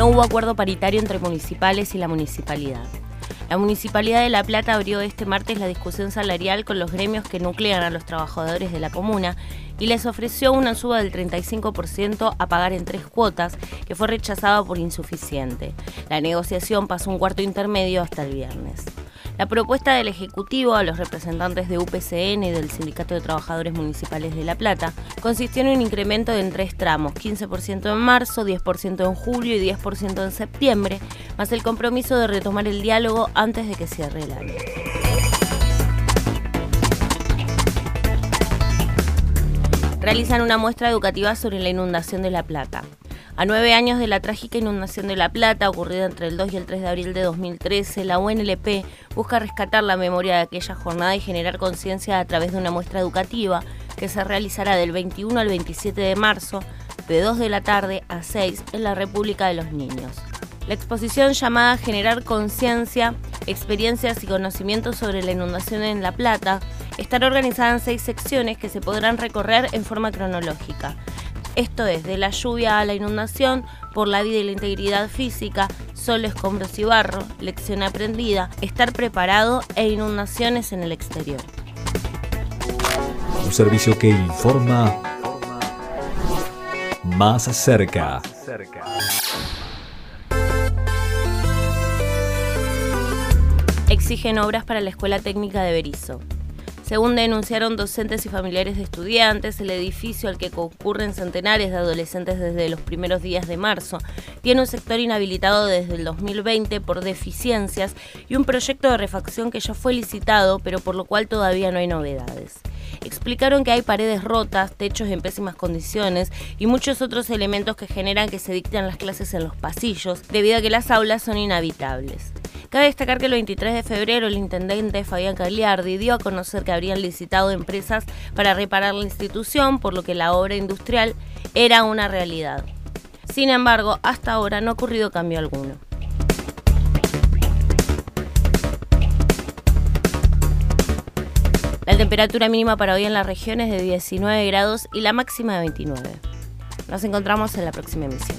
No hubo acuerdo paritario entre municipales y la municipalidad. La Municipalidad de La Plata abrió este martes la discusión salarial con los gremios que nuclean a los trabajadores de la comuna y les ofreció una suba del 35% a pagar en tres cuotas, que fue rechazada por insuficiente. La negociación pasó un cuarto intermedio hasta el viernes. La propuesta del Ejecutivo a los representantes de UPCN y del Sindicato de Trabajadores Municipales de La Plata consistió en un incremento en tres tramos, 15% en marzo, 10% en julio y 10% en septiembre, más el compromiso de retomar el diálogo antes de que cierre el año. Realizan una muestra educativa sobre la inundación de La Plata. A nueve años de la trágica inundación de La Plata, ocurrida entre el 2 y el 3 de abril de 2013, la UNLP busca rescatar la memoria de aquella jornada y generar conciencia a través de una muestra educativa que se realizará del 21 al 27 de marzo, de 2 de la tarde a 6, en la República de los Niños. La exposición llamada Generar Conciencia, Experiencias y Conocimientos sobre la Inundación en La Plata estará organizada en seis secciones que se podrán recorrer en forma cronológica. Esto es, de la lluvia a la inundación, por la vida y la integridad física, solo escombros y barro, lección aprendida, estar preparado e inundaciones en el exterior. Un servicio que informa más cerca. Exigen obras para la Escuela Técnica de Berizo. Según denunciaron docentes y familiares de estudiantes, el edificio al que concurren centenares de adolescentes desde los primeros días de marzo tiene un sector inhabilitado desde el 2020 por deficiencias y un proyecto de refacción que ya fue licitado, pero por lo cual todavía no hay novedades. Explicaron que hay paredes rotas, techos en pésimas condiciones y muchos otros elementos que generan que se dicten las clases en los pasillos, debido a que las aulas son inhabitables. Cabe destacar que el 23 de febrero el intendente Fabián Cagliardi dio a conocer que habrían licitado empresas para reparar la institución, por lo que la obra industrial era una realidad. Sin embargo, hasta ahora no ha ocurrido cambio alguno. La temperatura mínima para hoy en la región es de 19 grados y la máxima de 29. Nos encontramos en la próxima emisión.